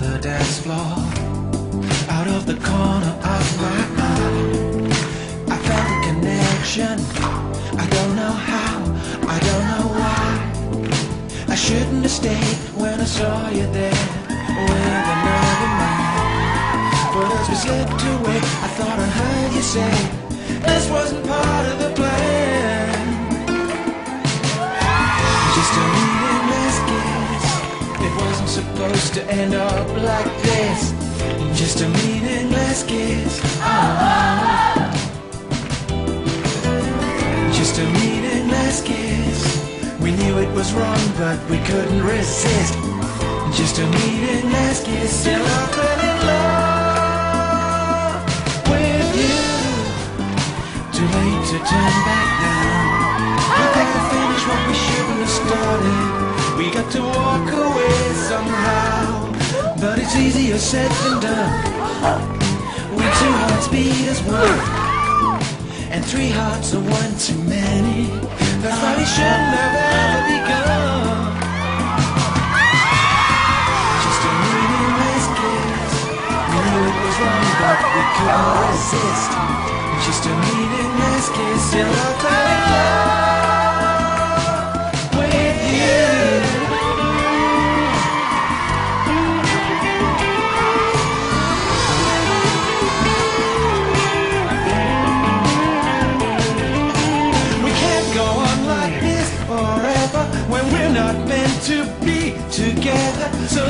the dance floor, out of the corner of my eye. Saw you there with another man. But as we slipped away, I thought I heard you say this wasn't part of the plan. Just a meaningless kiss. It wasn't supposed to end up like this. Just a meaningless kiss. Oh. Just a meaningless kiss. We knew it was wrong, but we couldn't resist. Just a meaningless kiss. Still I in love with you. Too late to turn back now. We got to finish what we shouldn't have started. We got to walk away somehow. But it's easier said than done. When two hearts beat as one. And three hearts are one too many. That's why we shouldn't have resist. Just a meaningless kiss. In love with you. We can't go on like this forever when we're not meant to be together. So